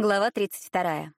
Глава 32.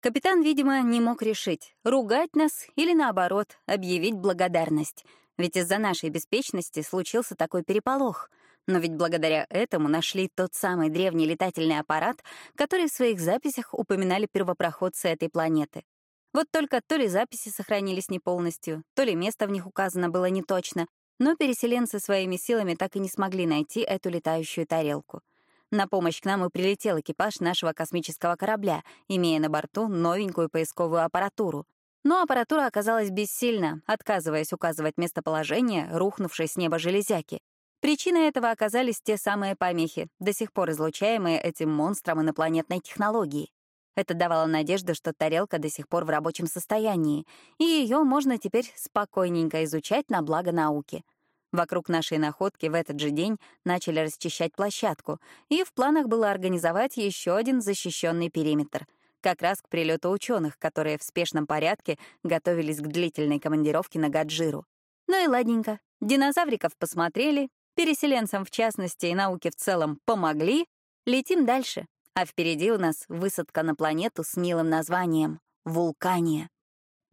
Капитан, видимо, не мог решить, ругать нас или, наоборот, объявить благодарность. Ведь из-за нашей беспечности случился такой переполох. Но ведь благодаря этому нашли тот самый древний летательный аппарат, который в своих записях упоминали первопроходцы этой планеты. Вот только то ли записи сохранились не полностью, то ли место в них указано было не точно, но переселенцы своими силами так и не смогли найти эту летающую тарелку — на помощь к нам и прилетел экипаж нашего космического корабля, имея на борту новенькую поисковую аппаратуру. Но аппаратура оказалась бессильна, отказываясь указывать местоположение рухнувшей с неба железяки. Причиной этого оказались те самые помехи, до сих пор излучаемые этим монстром инопланетной технологии. Это давало надежду, что тарелка до сих пор в рабочем состоянии, и ее можно теперь спокойненько изучать на благо науки — Вокруг нашей находки в этот же день начали расчищать площадку, и в планах было организовать еще один защищенный периметр, как раз к прилету ученых, которые в спешном порядке готовились к длительной командировке на Гаджиру. Ну и ладненько. Динозавриков посмотрели, переселенцам в частности и науке в целом помогли, летим дальше. А впереди у нас высадка на планету с милым названием — Вулкания.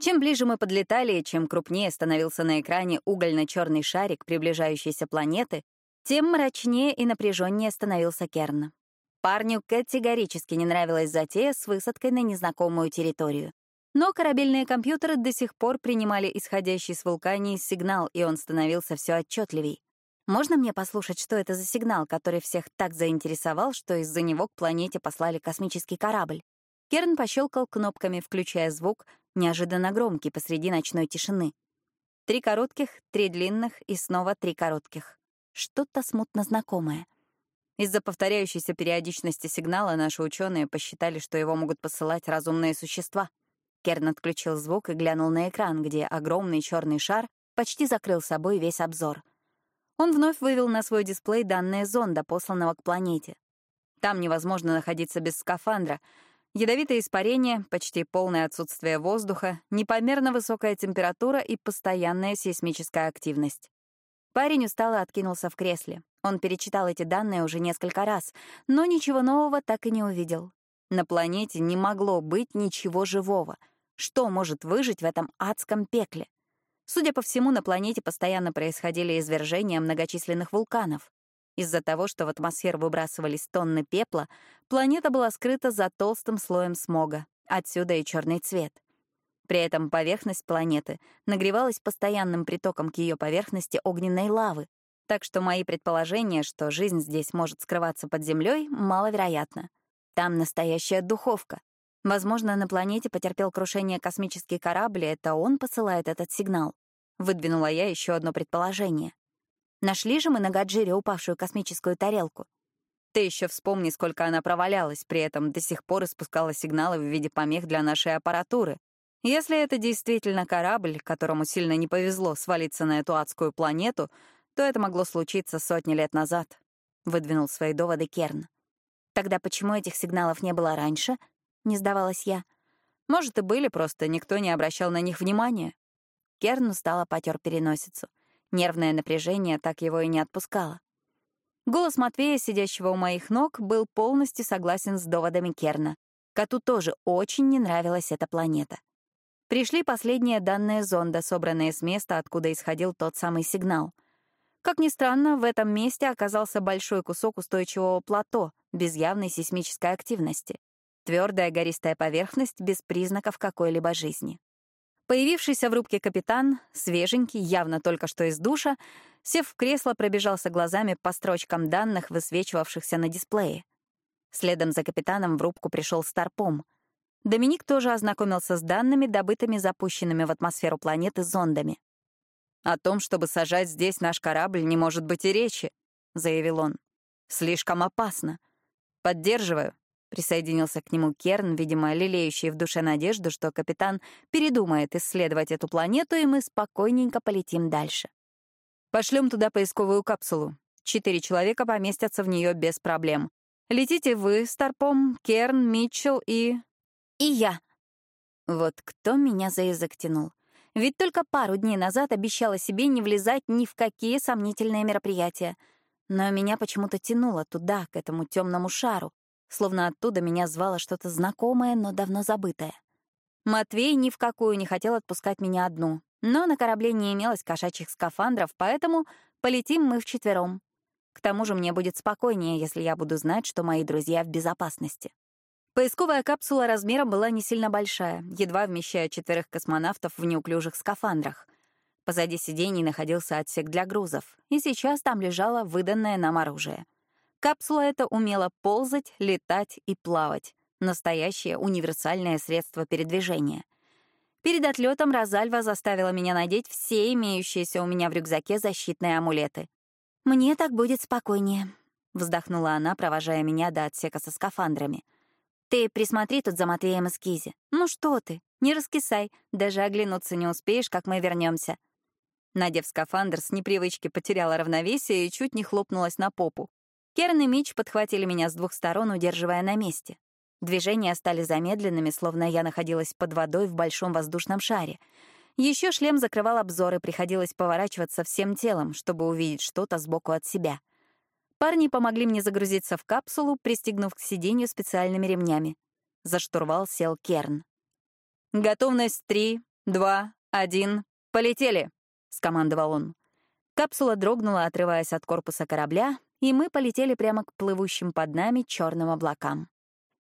Чем ближе мы подлетали, чем крупнее становился на экране угольно-черный шарик приближающейся планеты, тем мрачнее и напряженнее становился Керн. Парню категорически не нравилась затея с высадкой на незнакомую территорию. Но корабельные компьютеры до сих пор принимали исходящий с вулкании сигнал, и он становился все отчетливей. Можно мне послушать, что это за сигнал, который всех так заинтересовал, что из-за него к планете послали космический корабль? Керн пощелкал кнопками, включая звук, неожиданно громкий посреди ночной тишины. Три коротких, три длинных и снова три коротких. Что-то смутно знакомое. Из-за повторяющейся периодичности сигнала наши ученые посчитали, что его могут посылать разумные существа. Керн отключил звук и глянул на экран, где огромный черный шар почти закрыл собой весь обзор. Он вновь вывел на свой дисплей данные зонда, посланного к планете. Там невозможно находиться без скафандра — Ядовитое испарение, почти полное отсутствие воздуха, непомерно высокая температура и постоянная сейсмическая активность. Парень устало откинулся в кресле. Он перечитал эти данные уже несколько раз, но ничего нового так и не увидел. На планете не могло быть ничего живого. Что может выжить в этом адском пекле? Судя по всему, на планете постоянно происходили извержения многочисленных вулканов. Из-за того, что в атмосферу выбрасывались тонны пепла, планета была скрыта за толстым слоем смога, отсюда и черный цвет. При этом поверхность планеты нагревалась постоянным притоком к ее поверхности огненной лавы, так что мои предположения, что жизнь здесь может скрываться под землей, маловероятно. Там настоящая духовка. Возможно, на планете потерпел крушение космический корабль, и это он посылает этот сигнал. Выдвинула я еще одно предположение. Нашли же мы на Гаджире упавшую космическую тарелку. Ты еще вспомни, сколько она провалялась, при этом до сих пор испускала сигналы в виде помех для нашей аппаратуры. Если это действительно корабль, которому сильно не повезло свалиться на эту адскую планету, то это могло случиться сотни лет назад», — выдвинул свои доводы Керн. «Тогда почему этих сигналов не было раньше?» — не сдавалась я. «Может, и были, просто никто не обращал на них внимания». Керн устало потер переносицу. Нервное напряжение так его и не отпускало. Голос Матвея, сидящего у моих ног, был полностью согласен с доводами Керна. Коту тоже очень не нравилась эта планета. Пришли последние данные зонда, собранные с места, откуда исходил тот самый сигнал. Как ни странно, в этом месте оказался большой кусок устойчивого плато, без явной сейсмической активности. Твердая гористая поверхность без признаков какой-либо жизни. Появившийся в рубке капитан, свеженький, явно только что из душа, сев в кресло, пробежался глазами по строчкам данных, высвечивавшихся на дисплее. Следом за капитаном в рубку пришел Старпом. Доминик тоже ознакомился с данными, добытыми запущенными в атмосферу планеты зондами. «О том, чтобы сажать здесь наш корабль, не может быть и речи», — заявил он. «Слишком опасно. Поддерживаю. Присоединился к нему Керн, видимо, лелеющий в душе надежду, что капитан передумает исследовать эту планету, и мы спокойненько полетим дальше. Пошлем туда поисковую капсулу. Четыре человека поместятся в нее без проблем. Летите вы, Старпом, Керн, Митчелл и... И я. Вот кто меня за язык тянул. Ведь только пару дней назад обещала себе не влезать ни в какие сомнительные мероприятия. Но меня почему-то тянуло туда, к этому темному шару. Словно оттуда меня звало что-то знакомое, но давно забытое. Матвей ни в какую не хотел отпускать меня одну, но на корабле не имелось кошачьих скафандров, поэтому полетим мы вчетвером. К тому же мне будет спокойнее, если я буду знать, что мои друзья в безопасности. Поисковая капсула размером была не сильно большая, едва вмещая четверых космонавтов в неуклюжих скафандрах. Позади сидений находился отсек для грузов, и сейчас там лежало выданное нам оружие. Капсула эта умела ползать, летать и плавать. Настоящее универсальное средство передвижения. Перед отлетом Розальва заставила меня надеть все имеющиеся у меня в рюкзаке защитные амулеты. «Мне так будет спокойнее», — вздохнула она, провожая меня до отсека со скафандрами. «Ты присмотри тут за Матвеем и Скизи. Ну что ты, не раскисай, даже оглянуться не успеешь, как мы вернемся. Надев скафандр, с непривычки потеряла равновесие и чуть не хлопнулась на попу. Керн и Мич подхватили меня с двух сторон, удерживая на месте. Движения стали замедленными, словно я находилась под водой в большом воздушном шаре — еще шлем закрывал обзор, и приходилось поворачиваться всем телом, чтобы увидеть что-то сбоку от себя. Парни помогли мне загрузиться в капсулу, пристегнув к сиденью специальными ремнями. За штурвал сел Керн. «Готовность три, два, один, полетели!» — скомандовал он. Капсула дрогнула, отрываясь от корпуса корабля, и мы полетели прямо к плывущим под нами черным облакам.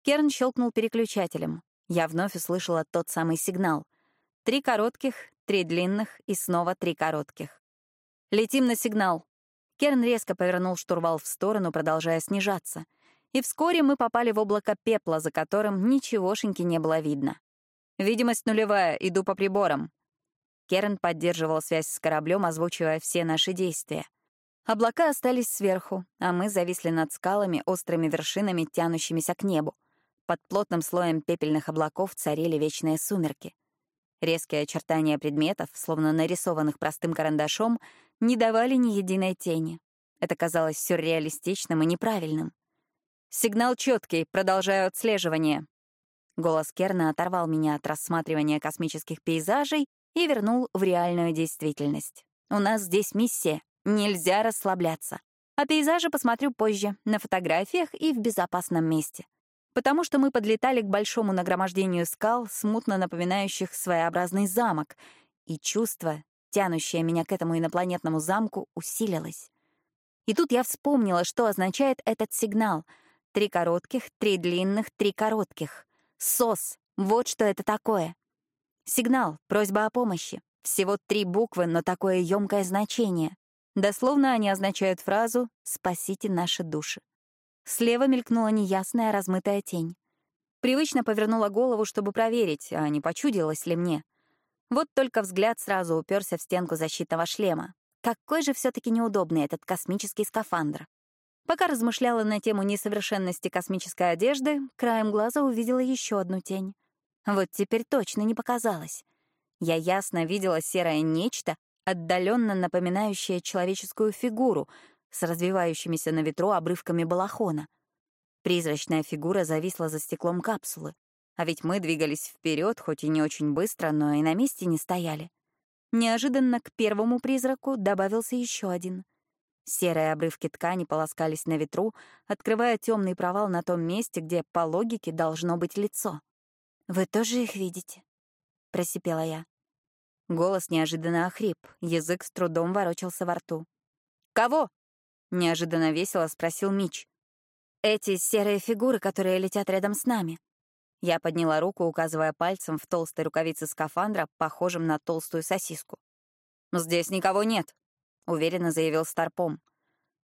Керн щелкнул переключателем. Я вновь услышала тот самый сигнал. Три коротких, три длинных и снова три коротких. «Летим на сигнал». Керн резко повернул штурвал в сторону, продолжая снижаться. И вскоре мы попали в облако пепла, за которым ничегошеньки не было видно. «Видимость нулевая, иду по приборам». Керн поддерживал связь с кораблем, озвучивая все наши действия. Облака остались сверху, а мы зависли над скалами, острыми вершинами, тянущимися к небу. Под плотным слоем пепельных облаков царили вечные сумерки. Резкие очертания предметов, словно нарисованных простым карандашом, не давали ни единой тени. Это казалось сюрреалистичным и неправильным. «Сигнал четкий, продолжаю отслеживание». Голос Керна оторвал меня от рассматривания космических пейзажей и вернул в реальную действительность. «У нас здесь миссия. Нельзя расслабляться. А пейзажи посмотрю позже, на фотографиях и в безопасном месте потому что мы подлетали к большому нагромождению скал, смутно напоминающих своеобразный замок, и чувство, тянущее меня к этому инопланетному замку, усилилось. И тут я вспомнила, что означает этот сигнал. Три коротких, три длинных, три коротких. СОС — вот что это такое. Сигнал, просьба о помощи. Всего три буквы, но такое ёмкое значение. Дословно они означают фразу «спасите наши души». Слева мелькнула неясная размытая тень. Привычно повернула голову, чтобы проверить, а не почудилось ли мне. Вот только взгляд сразу уперся в стенку защитного шлема. Какой же все таки неудобный этот космический скафандр. Пока размышляла на тему несовершенности космической одежды, краем глаза увидела еще одну тень. Вот теперь точно не показалось. Я ясно видела серое нечто, отдаленно напоминающее человеческую фигуру, с развивающимися на ветру обрывками балахона. Призрачная фигура зависла за стеклом капсулы. А ведь мы двигались вперед, хоть и не очень быстро, но и на месте не стояли. Неожиданно к первому призраку добавился еще один. Серые обрывки ткани полоскались на ветру, открывая темный провал на том месте, где, по логике, должно быть лицо. «Вы тоже их видите?» — просипела я. Голос неожиданно охрип, язык с трудом ворочался во рту. «Кого?» Неожиданно весело спросил Мич. «Эти серые фигуры, которые летят рядом с нами». Я подняла руку, указывая пальцем в толстой рукавице скафандра, похожем на толстую сосиску. «Здесь никого нет», — уверенно заявил Старпом.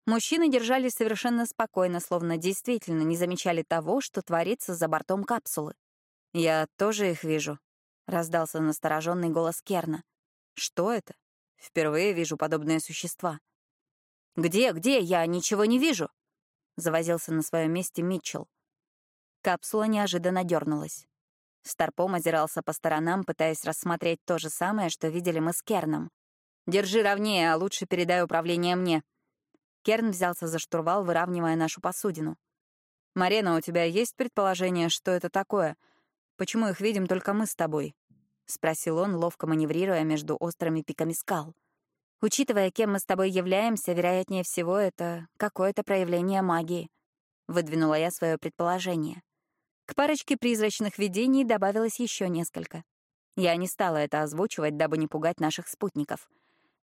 Мужчины держались совершенно спокойно, словно действительно не замечали того, что творится за бортом капсулы. «Я тоже их вижу», — раздался настороженный голос Керна. «Что это? Впервые вижу подобные существа». «Где, где? Я ничего не вижу!» — завозился на своем месте Митчелл. Капсула неожиданно дернулась. Старпом озирался по сторонам, пытаясь рассмотреть то же самое, что видели мы с Керном. «Держи ровнее, а лучше передай управление мне». Керн взялся за штурвал, выравнивая нашу посудину. «Марена, у тебя есть предположение, что это такое? Почему их видим только мы с тобой?» — спросил он, ловко маневрируя между острыми пиками скал. — Учитывая, кем мы с тобой являемся, вероятнее всего, это какое-то проявление магии. выдвинула я свое предположение. К парочке призрачных видений добавилось еще несколько. Я не стала это озвучивать, дабы не пугать наших спутников.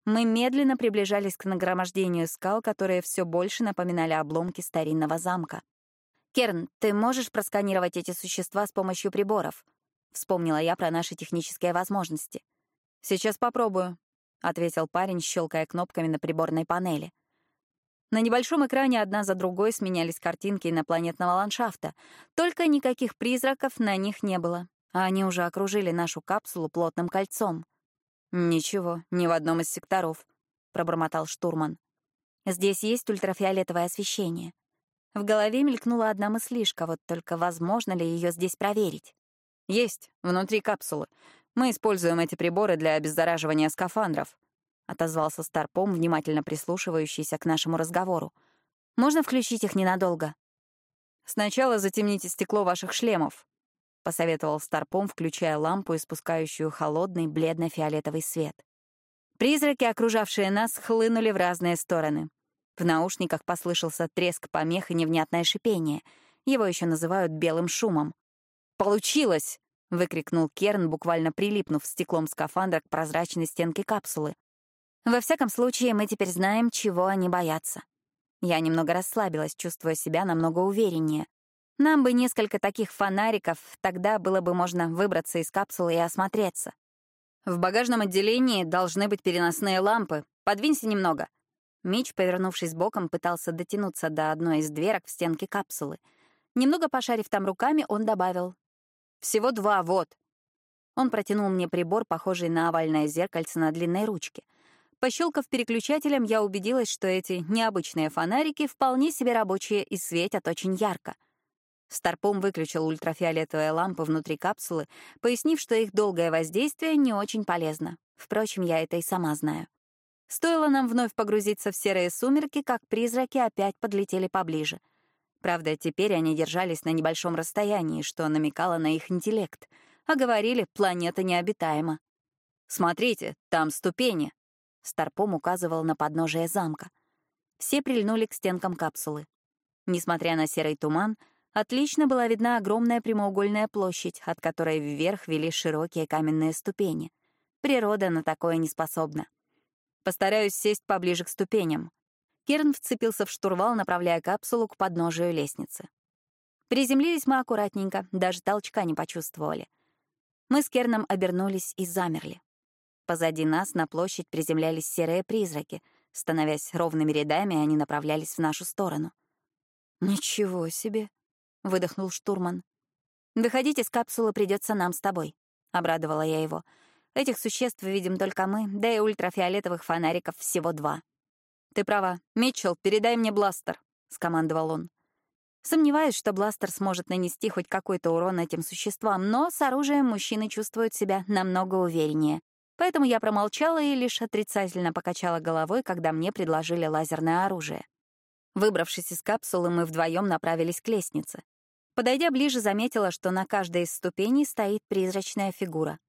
Мы медленно приближались к нагромождению скал, которые все больше напоминали обломки старинного замка. «Керн, ты можешь просканировать эти существа с помощью приборов?» Вспомнила я про наши технические возможности. «Сейчас попробую», — ответил парень, щелкая кнопками на приборной панели. На небольшом экране одна за другой сменялись картинки инопланетного ландшафта. Только никаких призраков на них не было, а они уже окружили нашу капсулу плотным кольцом. «Ничего, ни в одном из секторов», — пробормотал штурман. «Здесь есть ультрафиолетовое освещение». В голове мелькнула одна мыслишка, вот только возможно ли ее здесь проверить? «Есть, внутри капсулы. Мы используем эти приборы для обеззараживания скафандров», — отозвался Старпом, внимательно прислушивающийся к нашему разговору. «Можно включить их ненадолго?» «Сначала затемните стекло ваших шлемов», — посоветовал Старпом, включая лампу, испускающую холодный бледно-фиолетовый свет. Призраки, окружавшие нас, хлынули в разные стороны. В наушниках послышался треск помех и невнятное шипение. Его еще называют белым шумом. «Получилось!» — выкрикнул Керн, буквально прилипнув стеклом скафандра к прозрачной стенке капсулы. Во всяком случае, мы теперь знаем, чего они боятся. Я немного расслабилась, чувствуя себя намного увереннее. Нам бы несколько таких фонариков, тогда было бы можно выбраться из капсулы и осмотреться. В багажном отделении должны быть переносные лампы. Подвинься немного. Мич, повернувшись боком, пытался дотянуться до одной из дверок в стенке капсулы. Немного пошарив там руками, он добавил. «Всего два, вот». Он протянул мне прибор, похожий на овальное зеркальце на длинной ручке — Пощелкав переключателем, я убедилась, что эти необычные фонарики вполне себе рабочие и светят очень ярко. Старпом выключил ультрафиолетовые лампы внутри капсулы, пояснив, что их долгое воздействие не очень полезно. Впрочем, я это и сама знаю. Стоило нам вновь погрузиться в серые сумерки, как призраки опять подлетели поближе. Правда, теперь они держались на небольшом расстоянии, что намекало на их интеллект, а говорили, планета необитаема. «Смотрите, там ступени», Старпом указывал на подножие замка. Все прильнули к стенкам капсулы. Несмотря на серый туман, отлично была видна огромная прямоугольная площадь, от которой вверх вели широкие каменные ступени. Природа на такое не способна. Постараюсь сесть поближе к ступеням. Керн вцепился в штурвал, направляя капсулу к подножию лестницы. Приземлились мы аккуратненько, даже толчка не почувствовали. Мы с Керном обернулись и замерли. Позади нас на площадь приземлялись серые призраки. Становясь ровными рядами, они направлялись в нашу сторону. «Ничего себе!» — выдохнул штурман. «Выходить из капсулы придется нам с тобой», — обрадовала я его. «Этих существ видим только мы, да и ультрафиолетовых фонариков всего два». «Ты права. Митчелл, передай мне бластер», — скомандовал он. Сомневаюсь, что бластер сможет нанести хоть какой-то урон этим существам, но с оружием мужчины чувствуют себя намного увереннее. Поэтому я промолчала и лишь отрицательно покачала головой, когда мне предложили лазерное оружие. Выбравшись из капсулы, мы вдвоем направились к лестнице. Подойдя ближе, заметила, что на каждой из ступеней стоит призрачная фигура.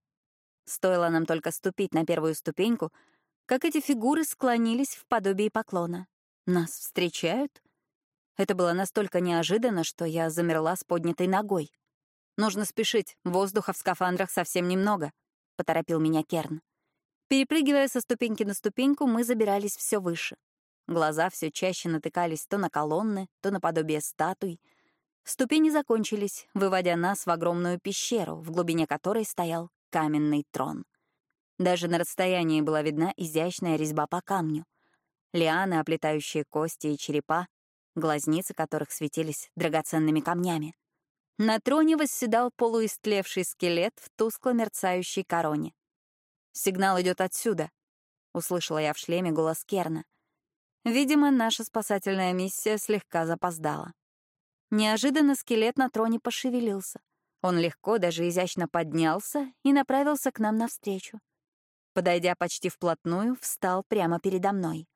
Стоило нам только ступить на первую ступеньку, как эти фигуры склонились в подобии поклона. Нас встречают? Это было настолько неожиданно, что я замерла с поднятой ногой. Нужно спешить, воздуха в скафандрах совсем немного. — поторопил меня Керн. Перепрыгивая со ступеньки на ступеньку, мы забирались все выше. Глаза все чаще натыкались то на колонны, то на подобие статуй. Ступени закончились, выводя нас в огромную пещеру, в глубине которой стоял каменный трон. Даже на расстоянии была видна изящная резьба по камню. Лианы, оплетающие кости и черепа, глазницы которых светились драгоценными камнями. На троне восседал полуистлевший скелет в тускло мерцающей короне. «Сигнал идет отсюда», — услышала я в шлеме голос Керна. Видимо, наша спасательная миссия слегка запоздала. Неожиданно скелет на троне пошевелился. Он легко, даже изящно поднялся и направился к нам навстречу. Подойдя почти вплотную, встал прямо передо мной.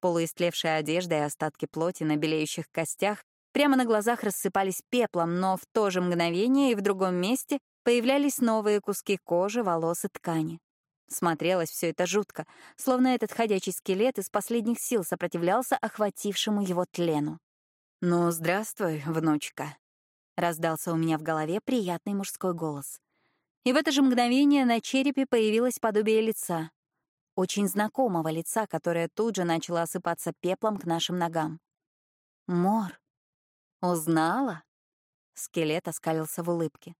Полуистлевшая одежда и остатки плоти на белеющих костях Прямо на глазах рассыпались пеплом, но в то же мгновение и в другом месте появлялись новые куски кожи, волос и ткани. Смотрелось все это жутко, словно этот ходячий скелет из последних сил сопротивлялся охватившему его тлену. «Ну, здравствуй, внучка», — раздался у меня в голове приятный мужской голос. И в это же мгновение на черепе появилось подобие лица. Очень знакомого лица, которое тут же начало осыпаться пеплом к нашим ногам. «Мор, узнала?» Скелет оскалился в улыбке.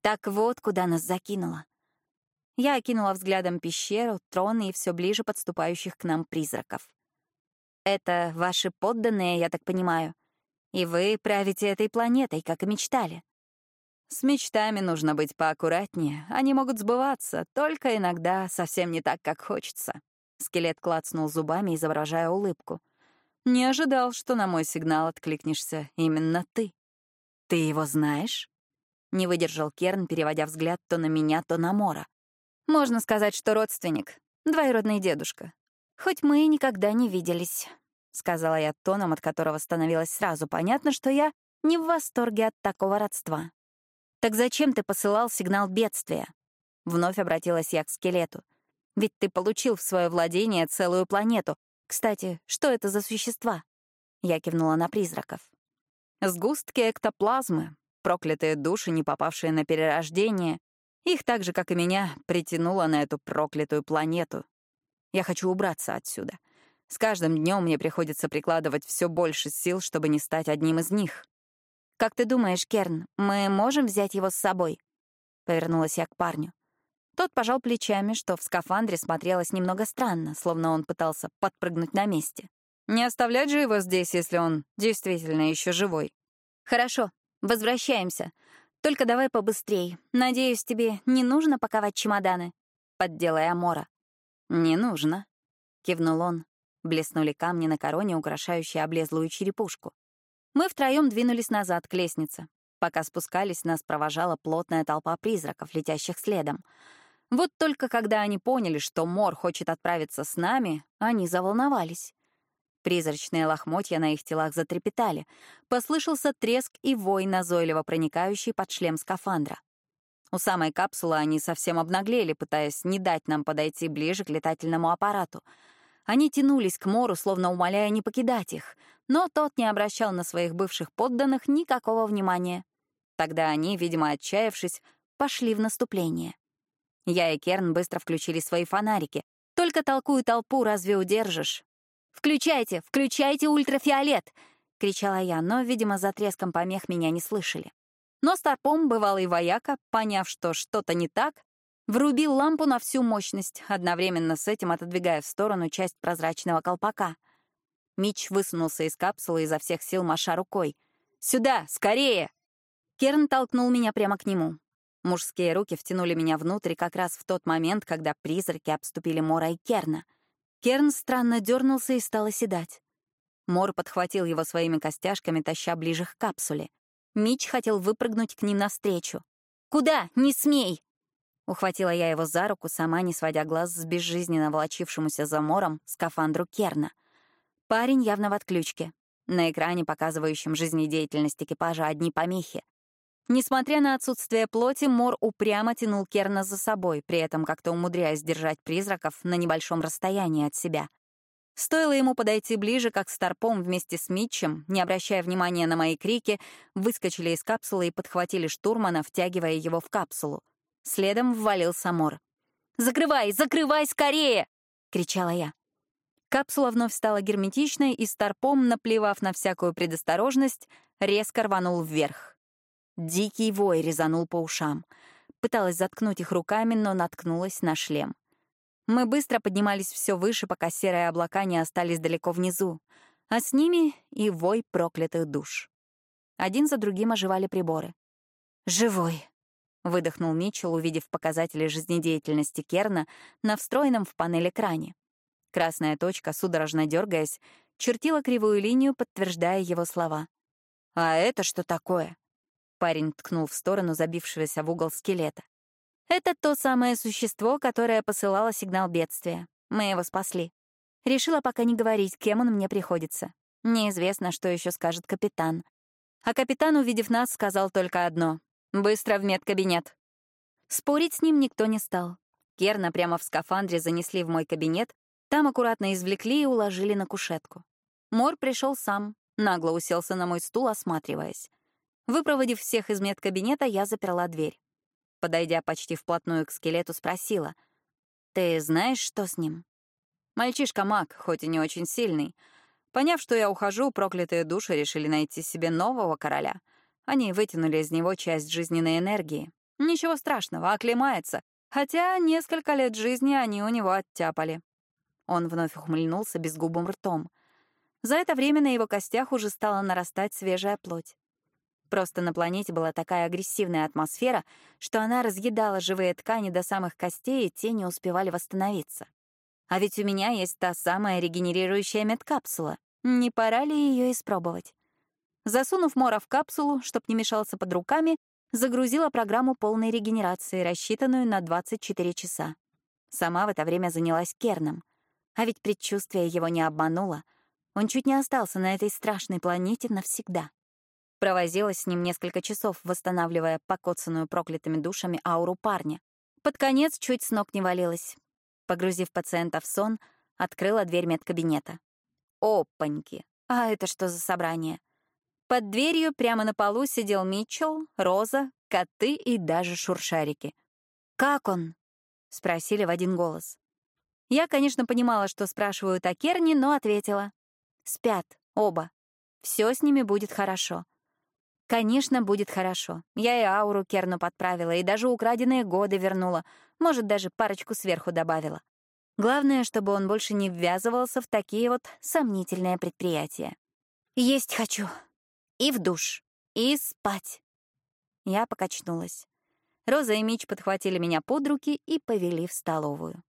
«Так вот, куда нас закинуло». Я окинула взглядом пещеру, трон и все ближе подступающих к нам призраков. «Это ваши подданные, я так понимаю, и вы правите этой планетой, как и мечтали». С мечтами нужно быть поаккуратнее. Они могут сбываться, только иногда совсем не так, как хочется. Скелет клацнул зубами, изображая улыбку. Не ожидал, что на мой сигнал откликнешься именно ты. Ты его знаешь? Не выдержал Керн, переводя взгляд то на меня, то на Мора. Можно сказать, что родственник, двоюродный дедушка. Хоть мы и никогда не виделись, сказала я тоном, от которого становилось сразу понятно, что я не в восторге от такого родства. «Так зачем ты посылал сигнал бедствия?» Вновь обратилась я к скелету. «Ведь ты получил в свое владение целую планету. Кстати, что это за существа?» Я кивнула на призраков. «Сгустки эктоплазмы, проклятые души, не попавшие на перерождение. Их так же, как и меня, притянуло на эту проклятую планету. Я хочу убраться отсюда. С каждым днем мне приходится прикладывать все больше сил, чтобы не стать одним из них. «Как ты думаешь, Керн, мы можем взять его с собой?» Повернулась я к парню. Тот пожал плечами, что в скафандре смотрелось немного странно, словно он пытался подпрыгнуть на месте. «Не оставлять же его здесь, если он действительно еще живой». «Хорошо, возвращаемся. Только давай побыстрей. Надеюсь, тебе не нужно паковать чемоданы?» Подделая Амора. «Не нужно», — кивнул он. Блеснули камни на короне, украшающие облезлую черепушку. Мы втроем двинулись назад к лестнице. Пока спускались, нас провожала плотная толпа призраков, летящих следом. Вот только когда они поняли, что Мор хочет отправиться с нами, они заволновались. Призрачные лохмотья на их телах затрепетали. Послышался треск и вой, назойливо проникающий под шлем скафандра. У самой капсулы они совсем обнаглели, пытаясь не дать нам подойти ближе к летательному аппарату — они тянулись к Мору, словно умоляя не покидать их, но тот не обращал на своих бывших подданных никакого внимания. Тогда они, видимо, отчаявшись, пошли в наступление. Я и Керн быстро включили свои фонарики. Только толкую толпу разве удержишь? «Включайте! Включайте ультрафиолет!» — кричала я, но, видимо, за треском помех меня не слышали. Но Старпом, бывалый вояка, поняв, что что-то не так, Врубил лампу на всю мощность, одновременно с этим отодвигая в сторону часть прозрачного колпака. Мич высунулся из капсулы изо всех сил, маша рукой. «Сюда! Скорее!» Керн толкнул меня прямо к нему. Мужские руки втянули меня внутрь как раз в тот момент, когда призраки обступили Мора и Керна. Керн странно дернулся и стал оседать. Мор подхватил его своими костяшками, таща ближе к капсуле. Мич хотел выпрыгнуть к ним навстречу. «Куда? Не смей!» Ухватила я его за руку, сама не сводя глаз с безжизненно волочившемуся замором скафандру Керна. Парень явно в отключке. На экране, показывающем жизнедеятельность экипажа, одни помехи. Несмотря на отсутствие плоти, Мор упрямо тянул Керна за собой, при этом как-то умудряясь держать призраков на небольшом расстоянии от себя. Стоило ему подойти ближе, как Старпом вместе с Митчем, не обращая внимания на мои крики, выскочили из капсулы и подхватили штурмана, втягивая его в капсулу. Следом ввалился Мор. «Закрывай! Закрывай скорее!» — кричала я. Капсула вновь стала герметичной, и Старпом, наплевав на всякую предосторожность, резко рванул вверх. Дикий вой резанул по ушам. Пыталась заткнуть их руками, но наткнулась на шлем. Мы быстро поднимались все выше, пока серые облака не остались далеко внизу, а с ними и вой проклятых душ. Один за другим оживали приборы. «Живой!» — выдохнул Митчелл, увидев показатели жизнедеятельности Керна на встроенном в панель экране. Красная точка, судорожно дергаясь, чертила кривую линию, подтверждая его слова. «А это что такое?» Парень ткнул в сторону забившегося в угол скелета. «Это то самое существо, которое посылало сигнал бедствия. Мы его спасли. Решила пока не говорить, кем он мне приходится. Неизвестно, что еще скажет капитан. А капитан, увидев нас, сказал только одно Быстро в медкабинет. Спорить с ним никто не стал. Керна прямо в скафандре занесли в мой кабинет, там аккуратно извлекли и уложили на кушетку. Мор пришел сам, нагло уселся на мой стул, осматриваясь. Выпроводив всех из медкабинета, я заперла дверь. Подойдя почти вплотную к скелету, спросила. «Ты знаешь, что с ним?» Мальчишка маг, хоть и не очень сильный. Поняв, что я ухожу, проклятые души решили найти себе нового короля. Они вытянули из него часть жизненной энергии. Ничего страшного, оклемается. Хотя несколько лет жизни они у него оттяпали. Он вновь ухмыльнулся безгубым ртом. За это время на его костях уже стала нарастать свежая плоть. Просто на планете была такая агрессивная атмосфера, что она разъедала живые ткани до самых костей, и те не успевали восстановиться. А ведь у меня есть та самая регенерирующая медкапсула. Не пора ли ее испробовать? Засунув Мора в капсулу, чтоб не мешался под руками, загрузила программу полной регенерации, рассчитанную на 24 часа. Сама в это время занялась Керном. А ведь предчувствие его не обмануло. Он чуть не остался на этой страшной планете навсегда. Провозилась с ним несколько часов, восстанавливая покоцанную проклятыми душами ауру парня. Под конец чуть с ног не валилась. Погрузив пациента в сон, открыла дверь медкабинета. Опаньки! А это что за собрание? Под дверью прямо на полу сидел Митчелл, Роза, коты и даже шуршарики. «Как он?» — спросили в один голос. Я, конечно, понимала, что спрашивают о Керни, но ответила. «Спят, оба. Все с ними будет хорошо». Конечно, будет хорошо. Я и ауру Керну подправила, и даже украденные годы вернула. Может, даже парочку сверху добавила. Главное, чтобы он больше не ввязывался в такие вот сомнительные предприятия. «Есть хочу», и в душ. И спать. Я покачнулась. Роза и Мич подхватили меня под руки и повели в столовую.